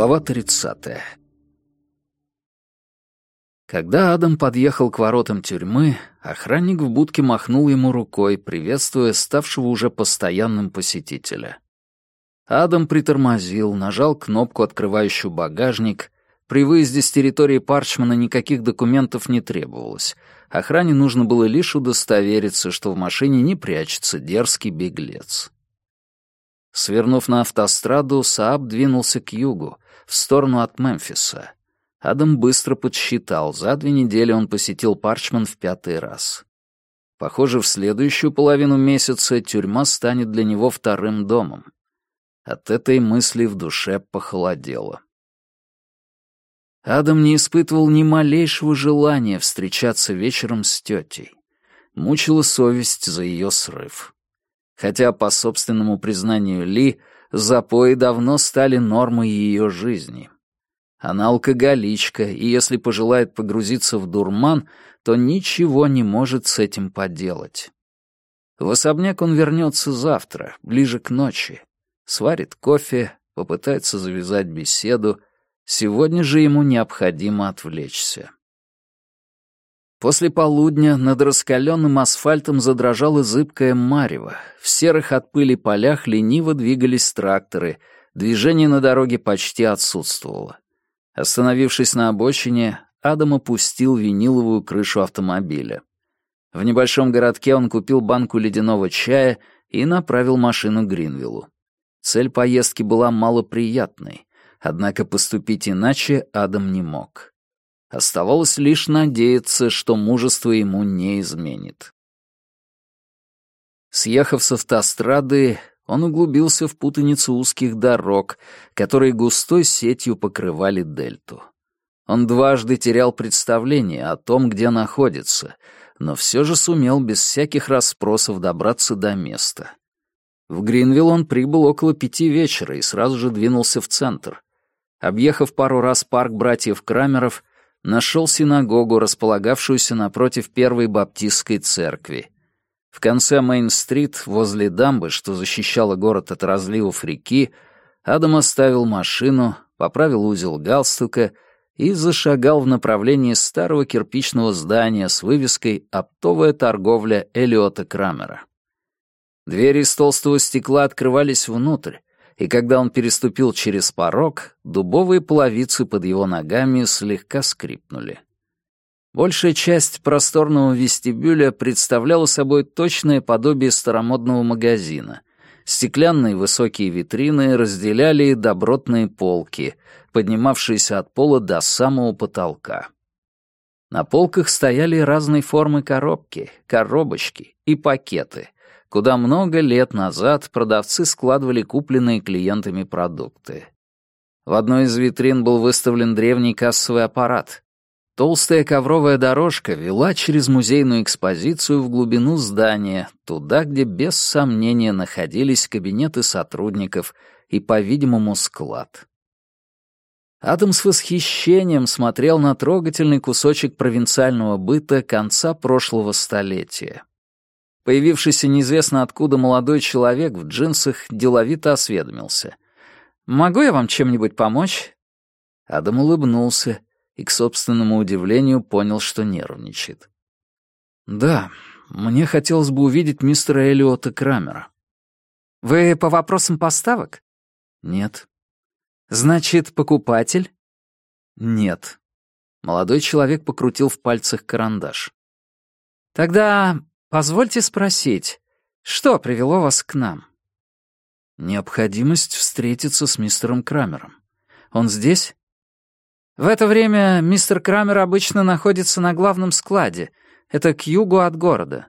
Глава 30. Когда Адам подъехал к воротам тюрьмы, охранник в будке махнул ему рукой, приветствуя ставшего уже постоянным посетителя. Адам притормозил, нажал кнопку, открывающую багажник. При выезде с территории Парчмана никаких документов не требовалось. Охране нужно было лишь удостовериться, что в машине не прячется дерзкий беглец. Свернув на автостраду, Сааб двинулся к югу, в сторону от Мемфиса. Адам быстро подсчитал, за две недели он посетил Парчман в пятый раз. Похоже, в следующую половину месяца тюрьма станет для него вторым домом. От этой мысли в душе похолодело. Адам не испытывал ни малейшего желания встречаться вечером с тетей. Мучила совесть за ее срыв хотя, по собственному признанию Ли, запои давно стали нормой ее жизни. Она алкоголичка, и если пожелает погрузиться в дурман, то ничего не может с этим поделать. В особняк он вернется завтра, ближе к ночи. Сварит кофе, попытается завязать беседу. Сегодня же ему необходимо отвлечься. После полудня над раскаленным асфальтом задрожало зыбкое марево. В серых от пыли полях лениво двигались тракторы. Движение на дороге почти отсутствовало. Остановившись на обочине, Адам опустил виниловую крышу автомобиля. В небольшом городке он купил банку ледяного чая и направил машину Гринвиллу. Цель поездки была малоприятной, однако поступить иначе Адам не мог. Оставалось лишь надеяться, что мужество ему не изменит. Съехав с автострады, он углубился в путаницу узких дорог, которые густой сетью покрывали дельту. Он дважды терял представление о том, где находится, но все же сумел без всяких расспросов добраться до места. В Гринвилл он прибыл около пяти вечера и сразу же двинулся в центр. Объехав пару раз парк братьев Крамеров, нашел синагогу, располагавшуюся напротив первой баптистской церкви. В конце Мейн-стрит, возле дамбы, что защищала город от разливов реки, Адам оставил машину, поправил узел галстука и зашагал в направлении старого кирпичного здания с вывеской «Оптовая торговля Элиота Крамера». Двери из толстого стекла открывались внутрь, и когда он переступил через порог, дубовые половицы под его ногами слегка скрипнули. Большая часть просторного вестибюля представляла собой точное подобие старомодного магазина. Стеклянные высокие витрины разделяли добротные полки, поднимавшиеся от пола до самого потолка. На полках стояли разной формы коробки, коробочки и пакеты — куда много лет назад продавцы складывали купленные клиентами продукты. В одной из витрин был выставлен древний кассовый аппарат. Толстая ковровая дорожка вела через музейную экспозицию в глубину здания, туда, где без сомнения находились кабинеты сотрудников и, по-видимому, склад. Адам с восхищением смотрел на трогательный кусочек провинциального быта конца прошлого столетия. Появившийся неизвестно откуда молодой человек в джинсах деловито осведомился. «Могу я вам чем-нибудь помочь?» Адам улыбнулся и, к собственному удивлению, понял, что нервничает. «Да, мне хотелось бы увидеть мистера Элиота Крамера». «Вы по вопросам поставок?» «Нет». «Значит, покупатель?» «Нет». Молодой человек покрутил в пальцах карандаш. «Тогда Позвольте спросить, что привело вас к нам? Необходимость встретиться с мистером Крамером. Он здесь? В это время мистер Крамер обычно находится на главном складе. Это к югу от города.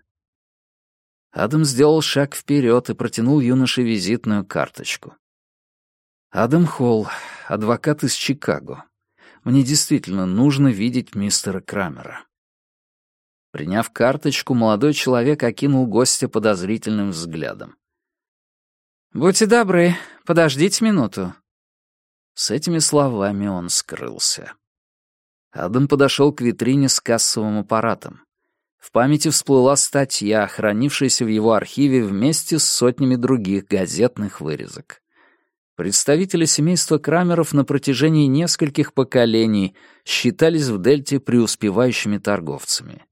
Адам сделал шаг вперед и протянул юноше визитную карточку. Адам Холл, адвокат из Чикаго. Мне действительно нужно видеть мистера Крамера. Приняв карточку, молодой человек окинул гостя подозрительным взглядом. «Будьте добры, подождите минуту». С этими словами он скрылся. Адам подошел к витрине с кассовым аппаратом. В памяти всплыла статья, хранившаяся в его архиве вместе с сотнями других газетных вырезок. Представители семейства Крамеров на протяжении нескольких поколений считались в Дельте преуспевающими торговцами.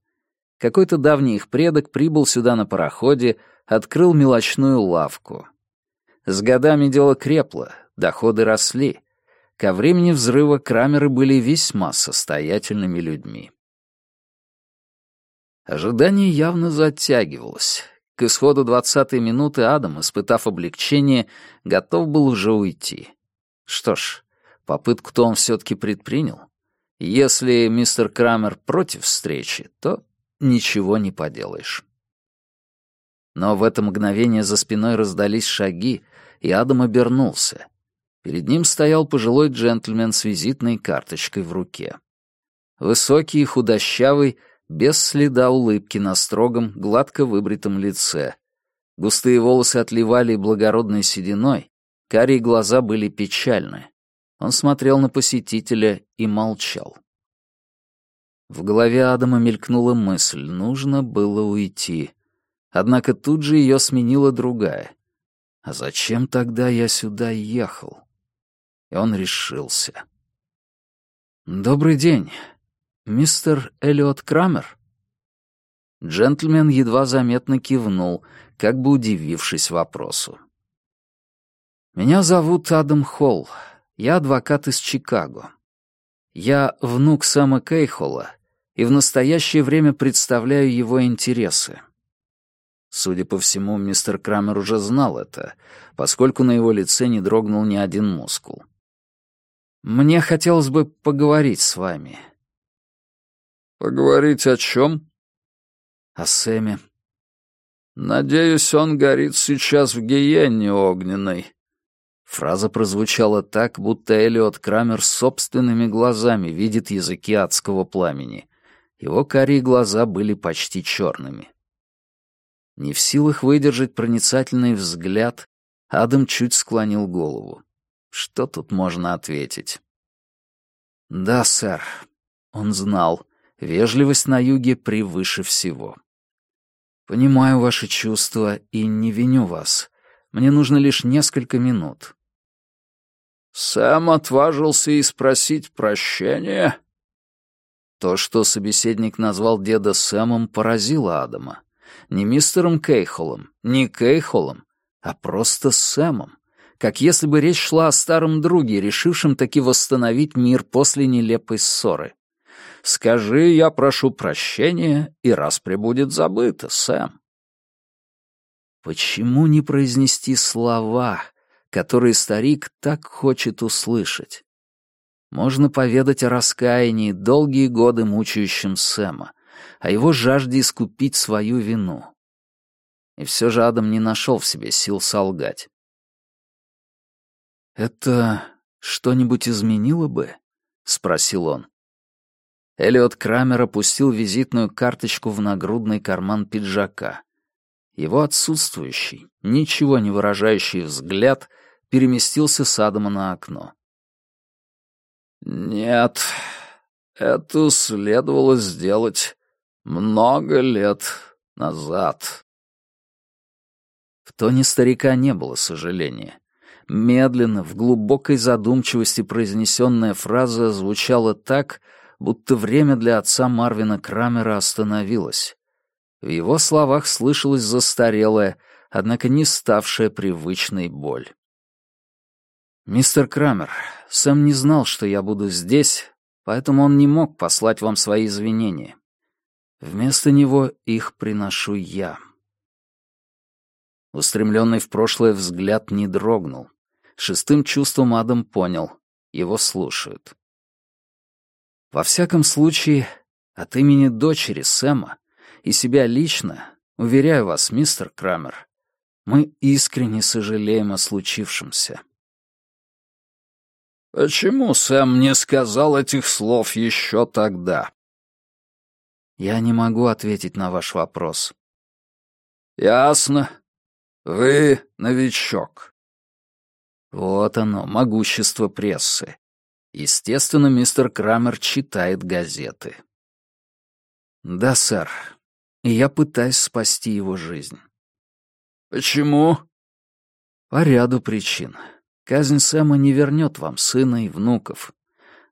Какой-то давний их предок прибыл сюда на пароходе, открыл мелочную лавку. С годами дело крепло, доходы росли. Ко времени взрыва Крамеры были весьма состоятельными людьми. Ожидание явно затягивалось. К исходу двадцатой минуты Адам, испытав облегчение, готов был уже уйти. Что ж, попытку-то он все-таки предпринял. Если мистер Крамер против встречи, то ничего не поделаешь. Но в это мгновение за спиной раздались шаги, и Адам обернулся. Перед ним стоял пожилой джентльмен с визитной карточкой в руке. Высокий и худощавый, без следа улыбки на строгом, гладко выбритом лице. Густые волосы отливали благородной сединой, карие глаза были печальны. Он смотрел на посетителя и молчал. В голове Адама мелькнула мысль, нужно было уйти. Однако тут же ее сменила другая. А зачем тогда я сюда ехал? И он решился. «Добрый день. Мистер Эллиот Крамер?» Джентльмен едва заметно кивнул, как бы удивившись вопросу. «Меня зовут Адам Холл. Я адвокат из Чикаго. Я внук Сэма Кейхола и в настоящее время представляю его интересы. Судя по всему, мистер Крамер уже знал это, поскольку на его лице не дрогнул ни один мускул. «Мне хотелось бы поговорить с вами». «Поговорить о чем?» «О Сэме». «Надеюсь, он горит сейчас в гиенне огненной». Фраза прозвучала так, будто Элиот Крамер собственными глазами видит языки адского пламени. Его карие глаза были почти черными. Не в силах выдержать проницательный взгляд, Адам чуть склонил голову. Что тут можно ответить? «Да, сэр». Он знал, вежливость на юге превыше всего. «Понимаю ваши чувства и не виню вас. Мне нужно лишь несколько минут». «Сэм отважился и спросить прощения?» То, что собеседник назвал деда Сэмом, поразило Адама. Не мистером Кейхолом, не Кейхолом, а просто Сэмом. Как если бы речь шла о старом друге, решившем таки восстановить мир после нелепой ссоры. «Скажи, я прошу прощения, и раз прибудет забыто, Сэм». Почему не произнести слова, которые старик так хочет услышать? Можно поведать о раскаянии, долгие годы мучающем Сэма, о его жажде искупить свою вину. И все же Адам не нашел в себе сил солгать. «Это что-нибудь изменило бы?» — спросил он. Элliot Крамер опустил визитную карточку в нагрудный карман пиджака. Его отсутствующий, ничего не выражающий взгляд переместился с Адама на окно. «Нет, это следовало сделать много лет назад». В тоне старика не было сожаления. Медленно, в глубокой задумчивости произнесенная фраза звучала так, будто время для отца Марвина Крамера остановилось. В его словах слышалась застарелая, однако не ставшая привычной боль. «Мистер Крамер, Сэм не знал, что я буду здесь, поэтому он не мог послать вам свои извинения. Вместо него их приношу я». Устремленный в прошлое взгляд не дрогнул. Шестым чувством Адам понял — его слушают. Во всяком случае, от имени дочери Сэма и себя лично, уверяю вас, мистер Крамер, мы искренне сожалеем о случившемся. Почему Сэм не сказал этих слов еще тогда? Я не могу ответить на ваш вопрос. Ясно. Вы новичок. Вот оно, могущество прессы. Естественно, мистер Крамер читает газеты. Да, сэр. И я пытаюсь спасти его жизнь. Почему? По ряду причин. Казнь Сэма не вернет вам сына и внуков.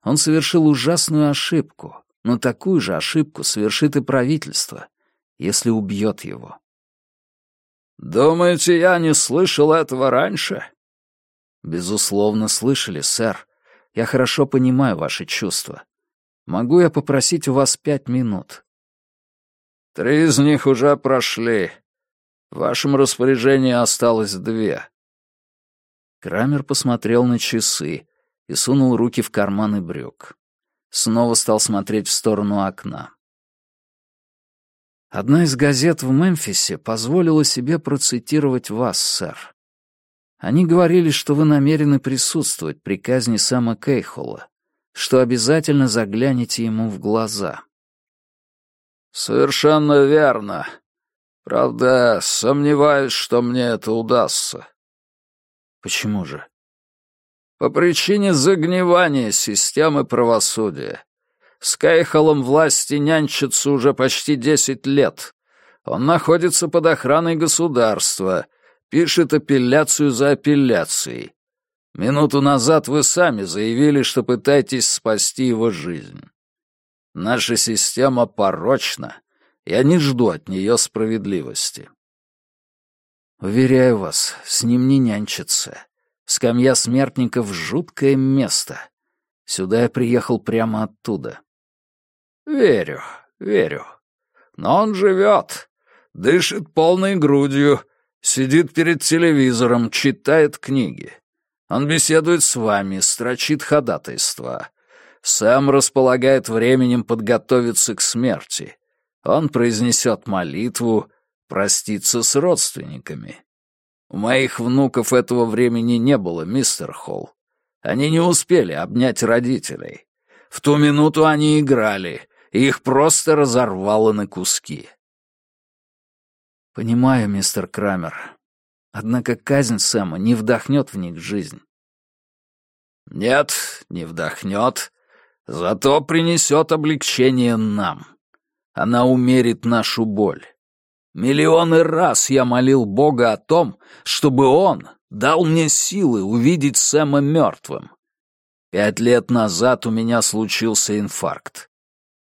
Он совершил ужасную ошибку, но такую же ошибку совершит и правительство, если убьет его. «Думаете, я не слышал этого раньше?» «Безусловно, слышали, сэр. Я хорошо понимаю ваши чувства. Могу я попросить у вас пять минут?» «Три из них уже прошли. В вашем распоряжении осталось две». Крамер посмотрел на часы и сунул руки в карманы брюк. Снова стал смотреть в сторону окна. Одна из газет в Мемфисе позволила себе процитировать вас, сэр. Они говорили, что вы намерены присутствовать при казни Сэма Кейхола, что обязательно заглянете ему в глаза. «Совершенно верно. Правда, сомневаюсь, что мне это удастся». «Почему же?» «По причине загнивания системы правосудия. С Кейхолом власти нянчатся уже почти десять лет. Он находится под охраной государства, пишет апелляцию за апелляцией. Минуту назад вы сами заявили, что пытаетесь спасти его жизнь. Наша система порочна. Я не жду от нее справедливости. Уверяю вас, с ним не нянчится. Скамья смертников — жуткое место. Сюда я приехал прямо оттуда. Верю, верю. Но он живет, дышит полной грудью, сидит перед телевизором, читает книги. Он беседует с вами, строчит ходатайства. Сам располагает временем подготовиться к смерти. Он произнесет молитву, проститься с родственниками. У моих внуков этого времени не было, мистер Холл. Они не успели обнять родителей. В ту минуту они играли, и их просто разорвало на куски. Понимаю, мистер Крамер. Однако казнь Сэма не вдохнет в них жизнь. Нет, не вдохнет. Зато принесет облегчение нам. Она умерит нашу боль. Миллионы раз я молил Бога о том, чтобы Он дал мне силы увидеть Сэма мертвым. Пять лет назад у меня случился инфаркт.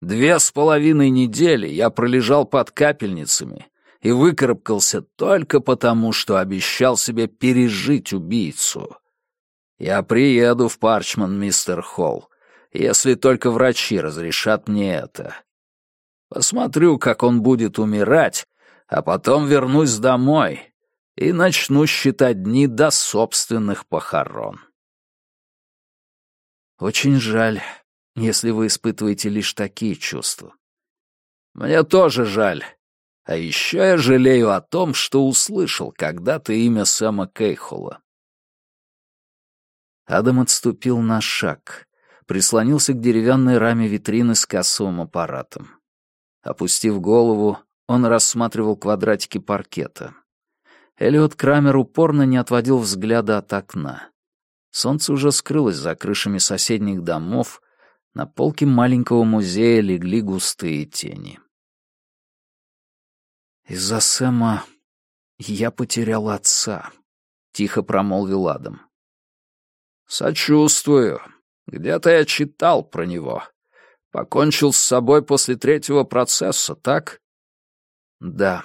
Две с половиной недели я пролежал под капельницами и выкарабкался только потому, что обещал себе пережить убийцу. Я приеду в Парчман, мистер Холл, если только врачи разрешат мне это. Посмотрю, как он будет умирать, а потом вернусь домой и начну считать дни до собственных похорон. Очень жаль, если вы испытываете лишь такие чувства. Мне тоже жаль. А еще я жалею о том, что услышал когда-то имя Сэма Кейхола. Адам отступил на шаг, прислонился к деревянной раме витрины с кассовым аппаратом. Опустив голову, он рассматривал квадратики паркета. Элиот Крамер упорно не отводил взгляда от окна. Солнце уже скрылось за крышами соседних домов, на полке маленького музея легли густые тени. «Из-за Сэма я потерял отца», — тихо промолвил Адам. «Сочувствую. Где-то я читал про него. Покончил с собой после третьего процесса, так?» «Да.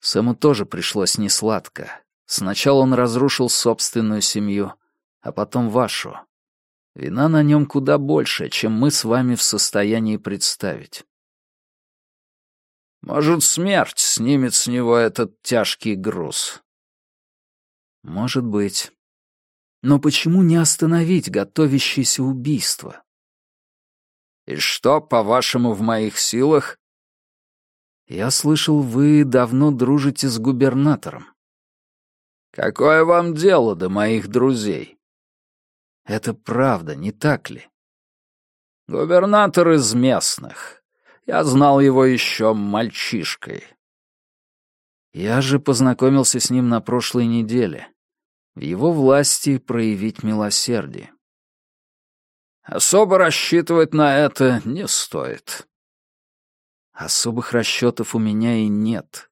Сэму тоже пришлось несладко. Сначала он разрушил собственную семью, а потом вашу. Вина на нем куда больше, чем мы с вами в состоянии представить. Может, смерть снимет с него этот тяжкий груз. Может быть. Но почему не остановить готовящееся убийство? И что, по-вашему, в моих силах? Я слышал, вы давно дружите с губернатором. Какое вам дело до моих друзей? Это правда, не так ли? Губернатор из местных. Я знал его еще мальчишкой. Я же познакомился с ним на прошлой неделе. В его власти проявить милосердие. Особо рассчитывать на это не стоит. Особых расчетов у меня и нет.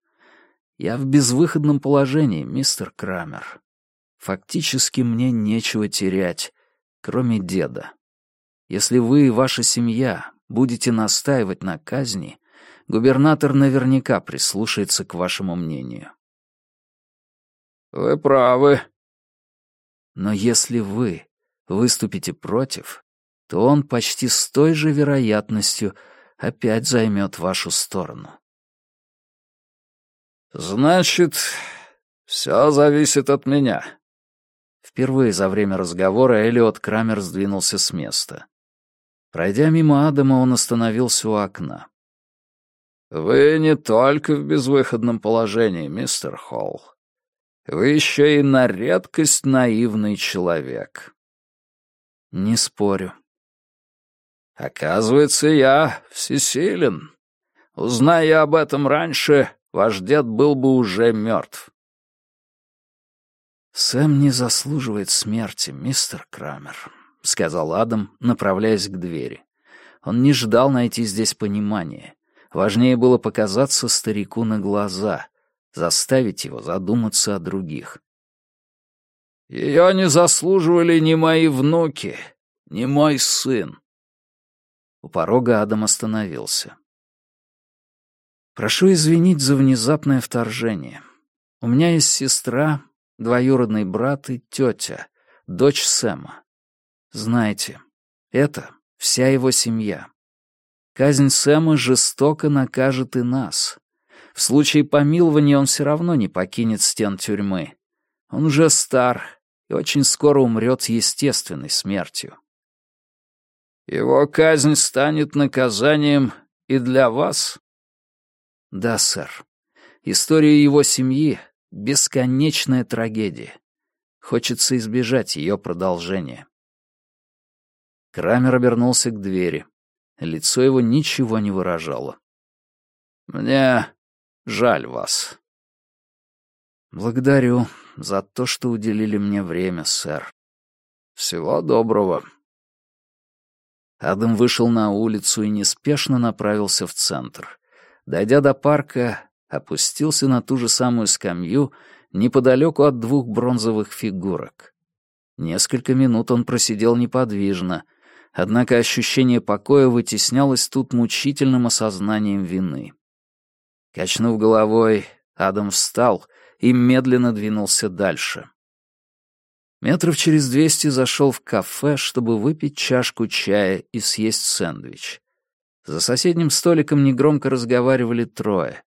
Я в безвыходном положении, мистер Крамер. фактически мне нечего терять, кроме деда. Если вы и ваша семья будете настаивать на казни, губернатор наверняка прислушается к вашему мнению. Вы правы. Но если вы выступите против, то он почти с той же вероятностью опять займет вашу сторону. «Значит, все зависит от меня». Впервые за время разговора Элиот Крамер сдвинулся с места. Пройдя мимо Адама, он остановился у окна. «Вы не только в безвыходном положении, мистер Холл. Вы еще и на редкость наивный человек». «Не спорю». «Оказывается, я всесилен. Узная об этом раньше, ваш дед был бы уже мертв». «Сэм не заслуживает смерти, мистер Крамер», — сказал Адам, направляясь к двери. Он не ждал найти здесь понимание. Важнее было показаться старику на глаза, заставить его задуматься о других. «Ее не заслуживали ни мои внуки, ни мой сын». У порога Адам остановился. Прошу извинить за внезапное вторжение. У меня есть сестра, двоюродный брат и тетя, дочь Сэма. Знаете, это вся его семья. Казнь Сэма жестоко накажет и нас. В случае помилования он все равно не покинет стен тюрьмы. Он уже стар и очень скоро умрет естественной смертью. Его казнь станет наказанием и для вас? Да, сэр. История его семьи — бесконечная трагедия. Хочется избежать ее продолжения. Крамер обернулся к двери. Лицо его ничего не выражало. «Мне жаль вас». «Благодарю за то, что уделили мне время, сэр. Всего доброго». Адам вышел на улицу и неспешно направился в центр. Дойдя до парка, опустился на ту же самую скамью неподалеку от двух бронзовых фигурок. Несколько минут он просидел неподвижно, однако ощущение покоя вытеснялось тут мучительным осознанием вины. Качнув головой, Адам встал и медленно двинулся дальше. Метров через двести зашел в кафе, чтобы выпить чашку чая и съесть сэндвич. За соседним столиком негромко разговаривали трое.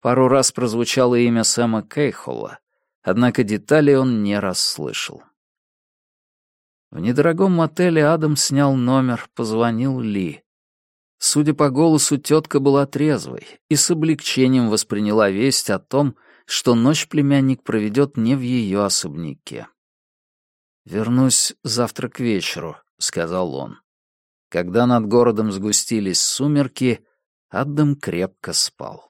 Пару раз прозвучало имя Сэма Кейхола, однако детали он не расслышал. В недорогом мотеле Адам снял номер, позвонил Ли. Судя по голосу, тетка была трезвой и с облегчением восприняла весть о том, что ночь племянник проведет не в ее особняке. «Вернусь завтра к вечеру», — сказал он. Когда над городом сгустились сумерки, Адам крепко спал.